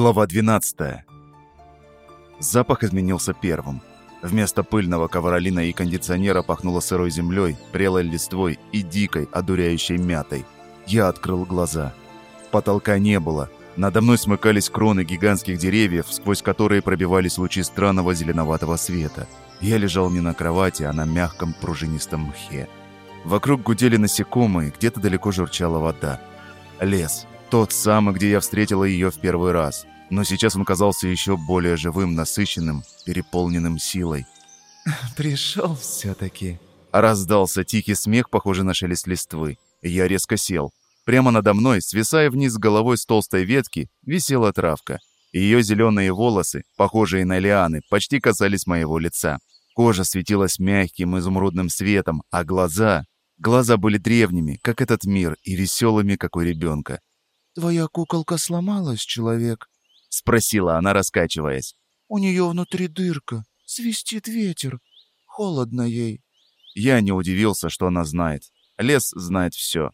Глава 12. Запах изменился первым. Вместо пыльного ковролина и кондиционера пахнуло сырой землей, прелой листвой и дикой, одуряющей мятой. Я открыл глаза. Потолка не было. Надо мной смыкались кроны гигантских деревьев, сквозь которые пробивались лучи странного зеленоватого света. Я лежал не на кровати, а на мягком пружинистом мхе. Вокруг гудели насекомые, где-то далеко журчала вода. Лес. Тот самый, где я встретила ее в первый раз. Но сейчас он казался еще более живым, насыщенным, переполненным силой. «Пришел все-таки», Раздался тихий смех, похожий на шелест листвы. Я резко сел. Прямо надо мной, свисая вниз головой с толстой ветки, висела травка. Ее зеленые волосы, похожие на лианы, почти касались моего лица. Кожа светилась мягким изумрудным светом, а глаза... Глаза были древними, как этот мир, и веселыми, как у ребенка. «Твоя куколка сломалась, человек?» — спросила она, раскачиваясь. «У нее внутри дырка, свистит ветер. Холодно ей». Я не удивился, что она знает. Лес знает все.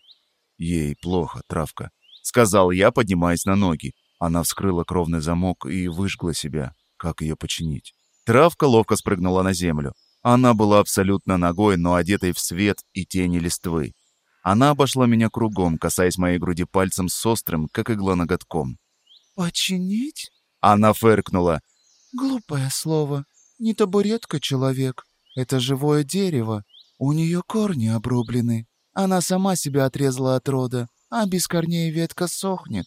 Ей плохо, травка. Сказал я, поднимаясь на ноги. Она вскрыла кровный замок и выжгла себя. Как ее починить? Травка ловко спрыгнула на землю. Она была абсолютно ногой, но одетой в свет и тени листвы. Она обошла меня кругом, касаясь моей груди пальцем с острым, как игла ноготком. «Починить?» Она фыркнула. «Глупое слово. Не табуретка, человек. Это живое дерево. У нее корни обрублены. Она сама себя отрезала от рода, а без корней ветка сохнет».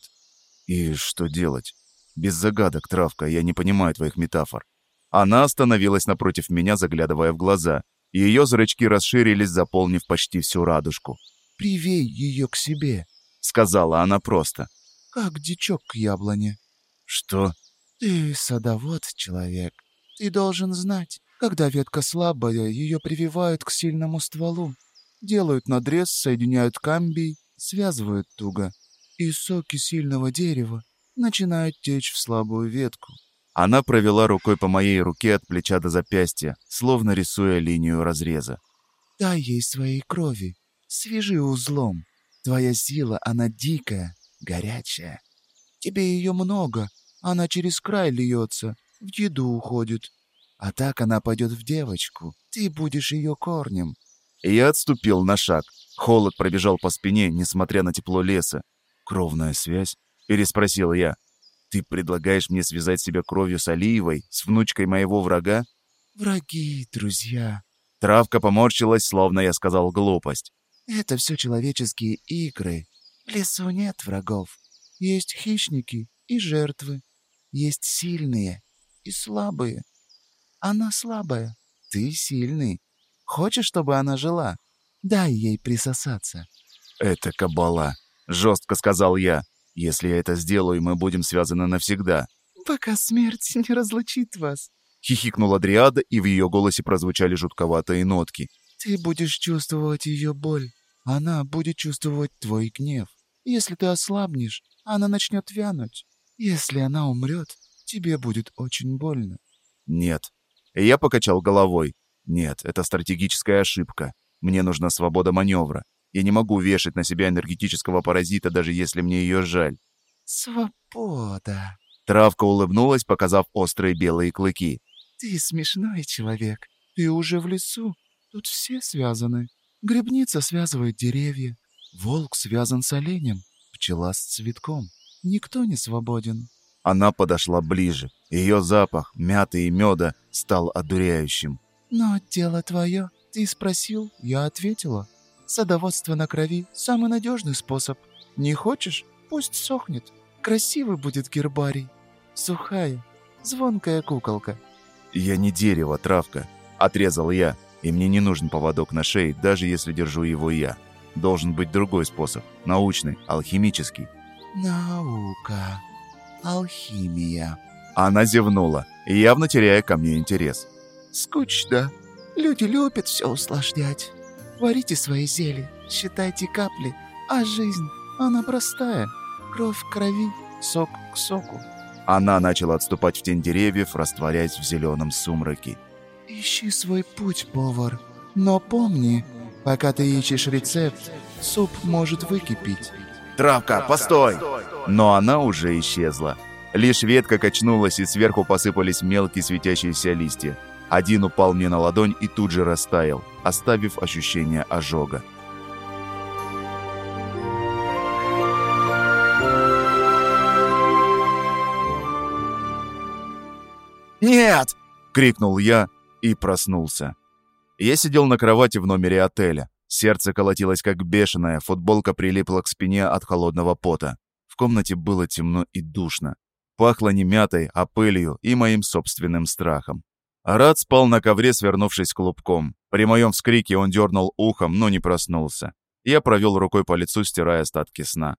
«И что делать? Без загадок, травка, я не понимаю твоих метафор. Она остановилась напротив меня, заглядывая в глаза. Ее зрачки расширились, заполнив почти всю радужку. «Привей ее к себе», — сказала она просто. «как дичок к яблоне». «Что?» «Ты садовод, человек. Ты должен знать, когда ветка слабая, ее прививают к сильному стволу. Делают надрез, соединяют камбий, связывают туго. И соки сильного дерева начинают течь в слабую ветку. Она провела рукой по моей руке от плеча до запястья, словно рисуя линию разреза. Дай ей своей крови, свяжи узлом. Твоя сила, она дикая, горячая. Тебе ее много, она через край льется, в еду уходит. А так она пойдет в девочку, ты будешь ее корнем. Я отступил на шаг. Холод пробежал по спине, несмотря на тепло леса. «Кровная связь?» — переспросил я. Ты предлагаешь мне связать себя кровью с Алиевой, с внучкой моего врага? Враги, друзья. Травка поморщилась, словно я сказал глупость. Это все человеческие игры. В лесу нет врагов. Есть хищники и жертвы. Есть сильные и слабые. Она слабая, ты сильный. Хочешь, чтобы она жила? Дай ей присосаться. Это кабала, жестко сказал я. Если я это сделаю, мы будем связаны навсегда». «Пока смерть не разлучит вас», — хихикнула Дриада, и в ее голосе прозвучали жутковатые нотки. «Ты будешь чувствовать ее боль. Она будет чувствовать твой гнев. Если ты ослабнешь, она начнет вянуть. Если она умрет, тебе будет очень больно». «Нет». Я покачал головой. «Нет, это стратегическая ошибка. Мне нужна свобода маневра. Я не могу вешать на себя энергетического паразита, даже если мне ее жаль. «Свобода!» Травка улыбнулась, показав острые белые клыки. «Ты смешной человек. Ты уже в лесу. Тут все связаны. Грибница связывает деревья. Волк связан с оленем. Пчела с цветком. Никто не свободен». Она подошла ближе. Ее запах, мяты и меда, стал одуряющим. «Но дело твое. Ты спросил, я ответила. Садоводство на крови – самый надежный способ. Не хочешь? Пусть сохнет. Красивый будет гербарий. Сухая, звонкая куколка. «Я не дерево, травка», – отрезал я. «И мне не нужен поводок на шее, даже если держу его я. Должен быть другой способ. Научный, алхимический». «Наука. Алхимия». Она зевнула, явно теряя ко мне интерес. «Скучно. Люди любят все усложнять. Варите свои зелья, считайте капли, а жизнь, она простая. Кровь к крови, сок к соку. Она начала отступать в тень деревьев, растворяясь в зеленом сумраке. Ищи свой путь, повар. Но помни, пока ты ищешь рецепт, суп может выкипеть. «Травка, постой!» Но она уже исчезла. Лишь ветка качнулась, и сверху посыпались мелкие светящиеся листья. Один упал мне на ладонь и тут же растаял, оставив ощущение ожога. «Нет!» — крикнул я и проснулся. Я сидел на кровати в номере отеля. Сердце колотилось как бешеное, футболка прилипла к спине от холодного пота. В комнате было темно и душно. Пахло не мятой, а пылью и моим собственным страхом. Арат спал на ковре, свернувшись клубком. При моем вскрике он дернул ухом, но не проснулся. Я провел рукой по лицу, стирая остатки сна.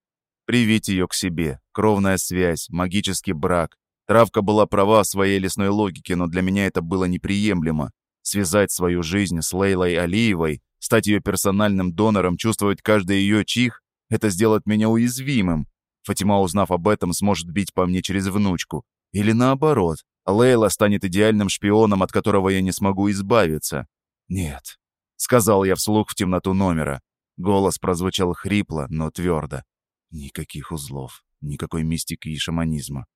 Привить ее к себе. Кровная связь, магический брак. Травка была права в своей лесной логике, но для меня это было неприемлемо. Связать свою жизнь с Лейлой Алиевой, стать ее персональным донором, чувствовать каждый ее чих — это сделает меня уязвимым. Фатима, узнав об этом, сможет бить по мне через внучку. Или наоборот, Лейла станет идеальным шпионом, от которого я не смогу избавиться. «Нет», — сказал я вслух в темноту номера. Голос прозвучал хрипло, но твердо. Никаких узлов, никакой мистики и шаманизма.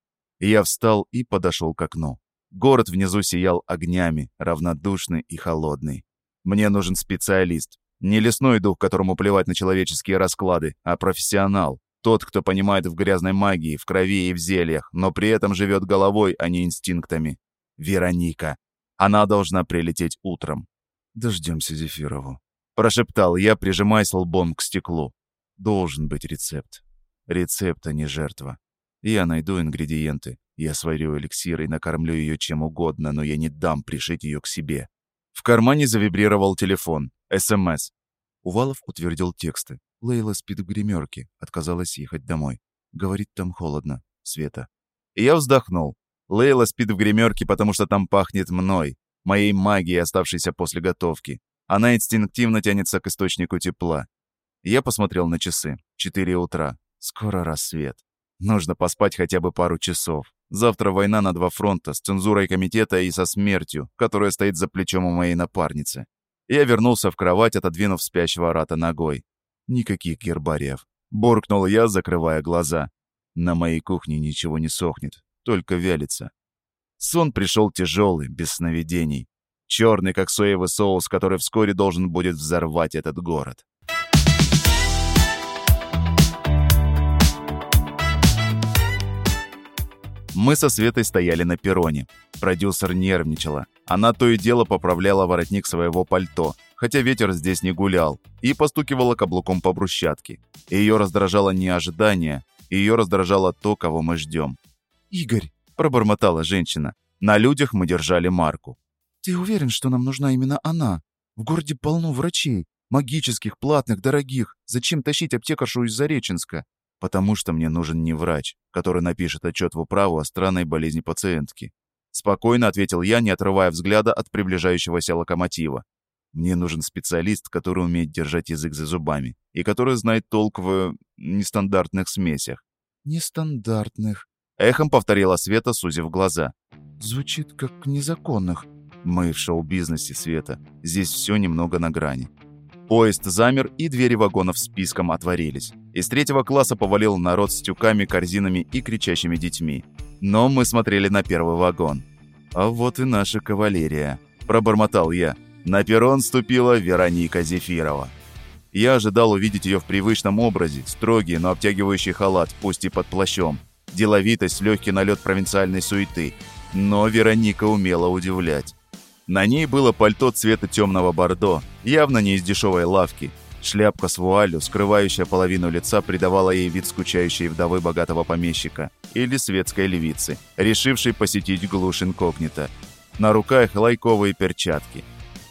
Я встал и подошел к окну. Город внизу сиял огнями, равнодушный и холодный. Мне нужен специалист. Не лесной дух, которому плевать на человеческие расклады, а профессионал. Тот, кто понимает в грязной магии, в крови и в зельях, но при этом живет головой, а не инстинктами. Вероника. Она должна прилететь утром. «Дождемся Зефирову», — прошептал я, прижимаясь лбом к стеклу. «Должен быть рецепт. Рецепт, а не жертва. Я найду ингредиенты. Я сварю эликсир и накормлю ее чем угодно, но я не дам пришить ее к себе. В кармане завибрировал телефон. СМС. Увалов утвердил тексты. Лейла спит в гримерке. Отказалась ехать домой. Говорит, там холодно. Света. И я вздохнул. Лейла спит в гримерке, потому что там пахнет мной. Моей магией, оставшейся после готовки. Она инстинктивно тянется к источнику тепла. Я посмотрел на часы. Четыре утра. Скоро рассвет. Нужно поспать хотя бы пару часов. Завтра война на два фронта, с цензурой комитета и со смертью, которая стоит за плечом у моей напарницы. Я вернулся в кровать, отодвинув спящего Арата ногой. Никаких гербариев. Буркнул я, закрывая глаза. На моей кухне ничего не сохнет, только вялится. Сон пришел тяжелый, без сновидений. Черный, как соевый соус, который вскоре должен будет взорвать этот город. Мы со Светой стояли на перроне. Продюсер нервничала. Она то и дело поправляла воротник своего пальто, хотя ветер здесь не гулял, и постукивала каблуком по брусчатке. Ее раздражало не ожидание, ее раздражало то, кого мы ждем. «Игорь», — пробормотала женщина, — «на людях мы держали марку». «Ты уверен, что нам нужна именно она? В городе полно врачей, магических, платных, дорогих. Зачем тащить аптекаршу из Зареченска?» Потому что мне нужен не врач, который напишет отчет в управу о странной болезни пациентки. Спокойно ответил я, не отрывая взгляда от приближающегося локомотива. Мне нужен специалист, который умеет держать язык за зубами и который знает толк в нестандартных смесях. «Нестандартных», — эхом повторила Света, сузив глаза. «Звучит как незаконных». «Мы в шоу-бизнесе, Света. Здесь все немного на грани. Поезд замер, и двери вагонов списком отворились. Из третьего класса повалил народ с тюками, корзинами и кричащими детьми. Но мы смотрели на первый вагон. «А вот и наша кавалерия», – пробормотал я. На перрон ступила Вероника Зефирова. Я ожидал увидеть ее в привычном образе, строгий, но обтягивающий халат, пусть и под плащом, деловитость, легкий налет провинциальной суеты. Но Вероника умела удивлять. На ней было пальто цвета темного бордо, явно не из дешевой лавки. Шляпка с вуалью, скрывающая половину лица, придавала ей вид скучающей вдовы богатого помещика или светской львицы, решившей посетить глушь инкогнито. На руках лайковые перчатки.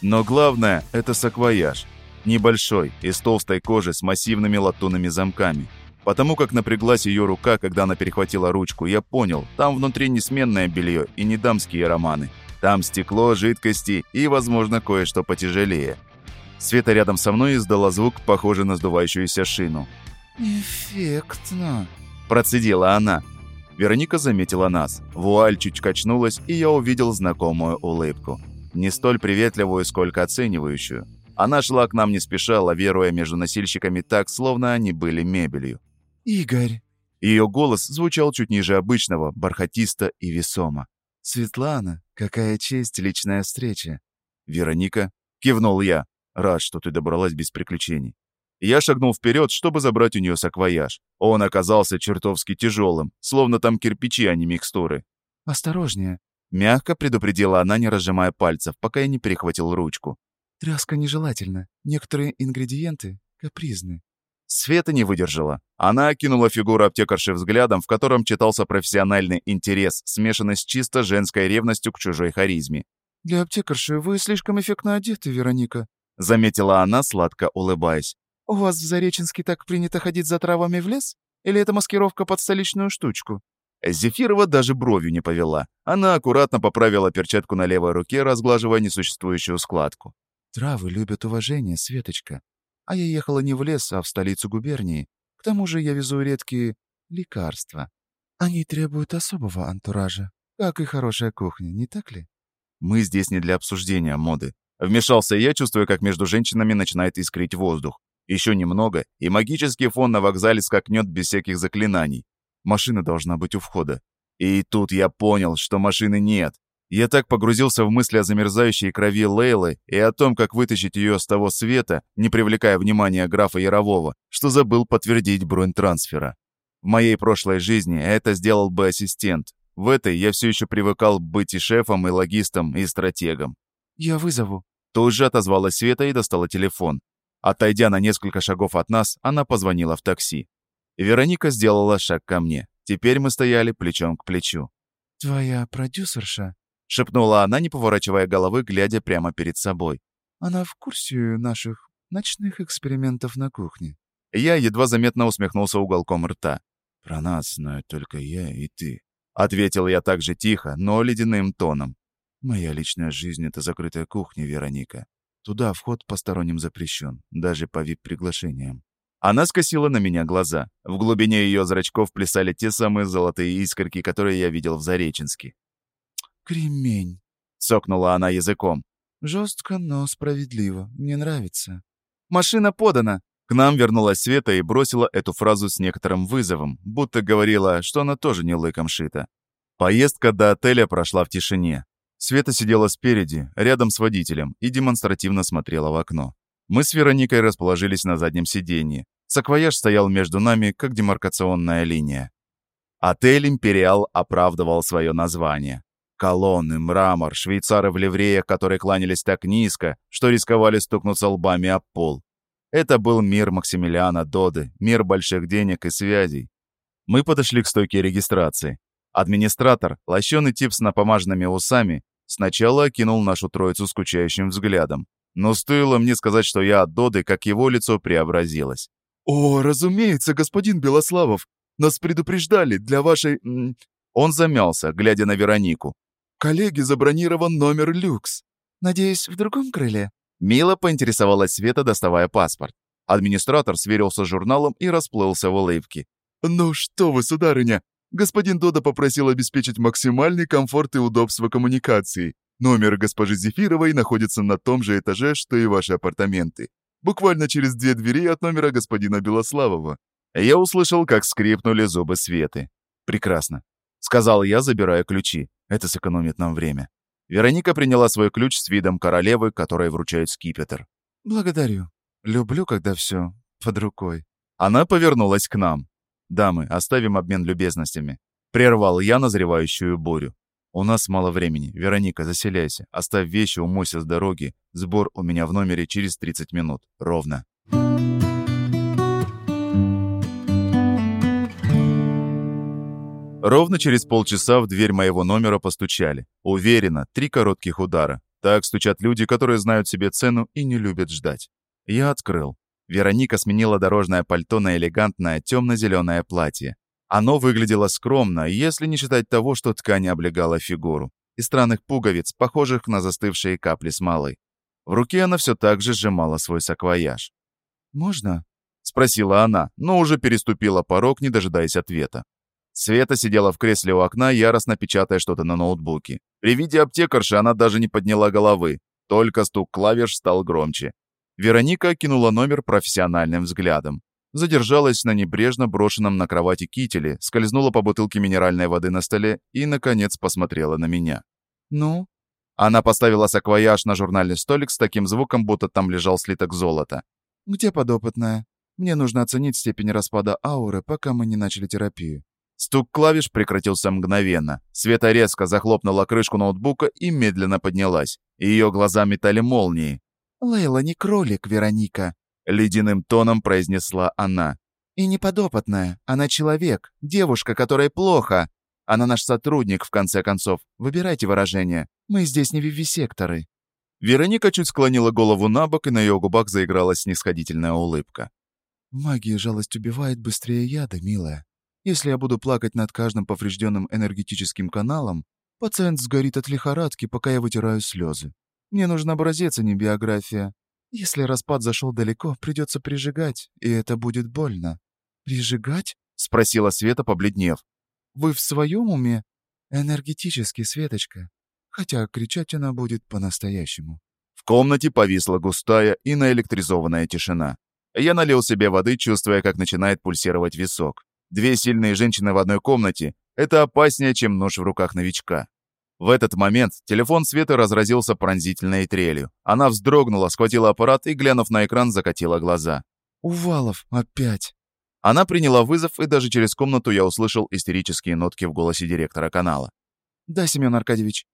Но главное – это саквояж. Небольшой, из толстой кожи с массивными латунными замками. Потому как напряглась ее рука, когда она перехватила ручку, я понял, там внутри не сменное белье и не дамские романы – там стекло, жидкости и, возможно, кое-что потяжелее. Света рядом со мной издала звук, похожий на сдувающуюся шину. «Эффектно», – процедила она. Вероника заметила нас. Вуаль чуть качнулась, и я увидел знакомую улыбку. Не столь приветливую, сколько оценивающую. Она шла к нам не спеша, лавируя между носильщиками так, словно они были мебелью. «Игорь!» Ее голос звучал чуть ниже обычного, бархатисто и весомо. «Светлана, какая честь, личная встреча!» «Вероника?» — кивнул я. «Рад, что ты добралась без приключений». Я шагнул вперед, чтобы забрать у нее саквояж. Он оказался чертовски тяжелым, словно там кирпичи, а не микстуры. «Осторожнее!» — мягко предупредила она, не разжимая пальцев, пока я не перехватил ручку. «Тряска нежелательна. Некоторые ингредиенты капризны». Света не выдержала. Она окинула фигуру аптекарши взглядом, в котором читался профессиональный интерес, смешанный с чисто женской ревностью к чужой харизме. «Для аптекарши вы слишком эффектно одеты, Вероника», — заметила она, сладко улыбаясь. «У вас в Зареченске так принято ходить за травами в лес? Или это маскировка под столичную штучку?» Зефирова даже бровью не повела. Она аккуратно поправила перчатку на левой руке, разглаживая несуществующую складку. «Травы любят уважение, Светочка. А я ехала не в лес, а в столицу губернии. К тому же я везу редкие лекарства. Они требуют особого антуража, как и хорошая кухня, не так ли? Мы здесь не для обсуждения моды. Вмешался я, чувствуя, как между женщинами начинает искрить воздух. Еще немного, и магический фон на вокзале скакнет без всяких заклинаний. Машина должна быть у входа. И тут я понял, что машины нет. Я так погрузился в мысли о замерзающей крови Лейлы и о том, как вытащить ее с того света, не привлекая внимания графа Ярового, что забыл подтвердить бронь трансфера. В моей прошлой жизни это сделал бы ассистент. В этой я все еще привыкал быть и шефом, и логистом, и стратегом. «Я вызову». Тут же отозвалась Света и достала телефон. Отойдя на несколько шагов от нас, она позвонила в такси. Вероника сделала шаг ко мне. Теперь мы стояли плечом к плечу. «Твоя продюсерша?» — шепнула она, не поворачивая головы, глядя прямо перед собой. «Она в курсе наших ночных экспериментов на кухне?» Я едва заметно усмехнулся уголком рта. «Про нас знают только я и ты», — ответил я так же тихо, но ледяным тоном. «Моя личная жизнь — это закрытая кухня, Вероника. Туда вход посторонним запрещен, даже по вип-приглашениям». Она скосила на меня глаза. В глубине ее зрачков плясали те самые золотые искорки, которые я видел в Зареченске. «Кремень», — цокнула она языком. «Жестко, но справедливо. Мне нравится». «Машина подана!» К нам вернулась Света и бросила эту фразу с некоторым вызовом, будто говорила, что она тоже не лыком шита. Поездка до отеля прошла в тишине. Света сидела спереди, рядом с водителем, и демонстративно смотрела в окно. Мы с Вероникой расположились на заднем сиденье. Саквояж стоял между нами, как демаркационная линия. Отель «Империал» оправдывал свое название. Колонны, мрамор, швейцары в ливреях, которые кланялись так низко, что рисковали стукнуться лбами об пол. Это был мир Максимилиана Доды, мир больших денег и связей. Мы подошли к стойке регистрации. Администратор, лощеный тип с напомаженными усами, сначала окинул нашу троицу скучающим взглядом. Но стоило мне сказать, что я от Доды, как его лицо преобразилось. «О, разумеется, господин Белославов! Нас предупреждали для вашей...» Он замялся, глядя на Веронику. Коллеге забронирован номер люкс. Надеюсь, в другом крыле?» Мило поинтересовалась Света, доставая паспорт. Администратор сверился с журналом и расплылся в улыбке. «Ну что вы, сударыня, господин Дода попросил обеспечить максимальный комфорт и удобство коммуникации. Номер госпожи Зефировой находится на том же этаже, что и ваши апартаменты. Буквально через две двери от номера господина Белославова». Я услышал, как скрипнули зубы Светы. «Прекрасно», — сказал я, забирая ключи. Это сэкономит нам время. Вероника приняла свой ключ с видом королевы, которой вручают скипетр. «Благодарю. Люблю, когда все под рукой». Она повернулась к нам. «Дамы, оставим обмен любезностями». Прервал я назревающую бурю. «У нас мало времени. Вероника, заселяйся. Оставь вещи, умойся с дороги. Сбор у меня в номере через 30 минут. Ровно». Ровно через полчаса в дверь моего номера постучали. Уверенно, три коротких удара. Так стучат люди, которые знают себе цену и не любят ждать. Я открыл. Вероника сменила дорожное пальто на элегантное темно-зеленое платье. Оно выглядело скромно, если не считать того, что ткань облегала фигуру, и странных пуговиц, похожих на застывшие капли смолы. В руке она все так же сжимала свой саквояж. «Можно?» — спросила она, но уже переступила порог, не дожидаясь ответа. Света сидела в кресле у окна, яростно печатая что-то на ноутбуке. При виде аптекарши она даже не подняла головы. Только стук клавиш стал громче. Вероника кинула номер профессиональным взглядом. задержалась на небрежно брошенном на кровати кителе, скользнула по бутылке минеральной воды на столе и, наконец, посмотрела на меня. «Ну?» Она поставила саквояж на журнальный столик с таким звуком, будто там лежал слиток золота. «Где подопытная? Мне нужно оценить степень распада ауры, пока мы не начали терапию». Стук клавиш прекратился мгновенно. Света резко захлопнула крышку ноутбука и медленно поднялась. Ее глаза метали молнии. «Лейла не кролик, Вероника», — ледяным тоном произнесла она. «И не подопытная. Она человек, девушка, которой плохо. Она наш сотрудник, в конце концов. Выбирайте выражение. Мы здесь не вивисекторы». Вероника чуть склонила голову на бок, и на ее губах заиграла снисходительная улыбка. «Магия жалость убивает быстрее яда, милая. Если я буду плакать над каждым поврежденным энергетическим каналом, пациент сгорит от лихорадки, пока я вытираю слезы. Мне нужен образец, а не биография. Если распад зашел далеко, придется прижигать, и это будет больно». «Прижигать?» — спросила Света, побледнев. Вы в своем уме? Энергетически, Светочка. Хотя кричать она будет по-настоящему. В комнате повисла густая и наэлектризованная тишина. Я налил себе воды, чувствуя, как начинает пульсировать висок. Две сильные женщины в одной комнате — это опаснее, чем нож в руках новичка. В этот момент телефон Светы разразился пронзительной трелью. Она вздрогнула, схватила аппарат и, глянув на экран, закатила глаза. «Увалов, опять!» Она приняла вызов, и даже через комнату я услышал истерические нотки в голосе директора канала. «Да, Семен Аркадьевич».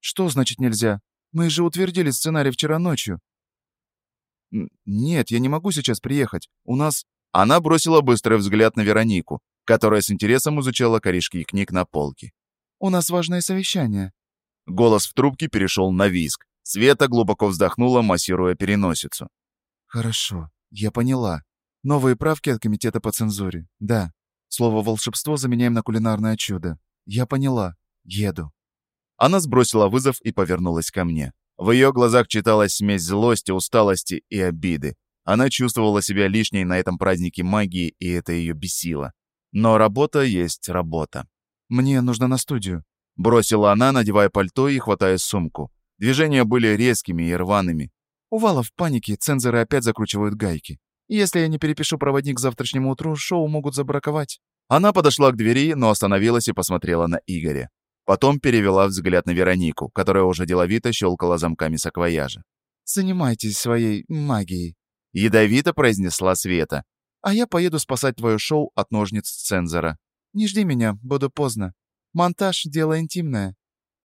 «Что значит нельзя? Мы же утвердили сценарий вчера ночью». «Нет, я не могу сейчас приехать. У нас...» Она бросила быстрый взгляд на Веронику, которая с интересом изучала корешки книг на полке. «У нас важное совещание». Голос в трубке перешел на виск. Света глубоко вздохнула, массируя переносицу. «Хорошо, я поняла. Новые правки от комитета по цензуре. Да. Слово «волшебство» заменяем на кулинарное чудо. Я поняла. Еду. Она сбросила вызов и повернулась ко мне. В ее глазах читалась смесь злости, усталости и обиды. Она чувствовала себя лишней на этом празднике магии, и это ее бесило. Но работа есть работа. «Мне нужно на студию», — бросила она, надевая пальто и хватая сумку. Движения были резкими и рваными. У Вала в панике цензоры опять закручивают гайки. Если я не перепишу проводник к завтрашнему утру, шоу могут забраковать». Она подошла к двери, но остановилась и посмотрела на Игоря. Потом перевела взгляд на Веронику, которая уже деловито щелкала замками саквояжа. «Занимайтесь своей магией», — ядовито произнесла Света. «А я поеду спасать твое шоу от ножниц цензора. Не жди меня, буду поздно. Монтаж — дело интимное».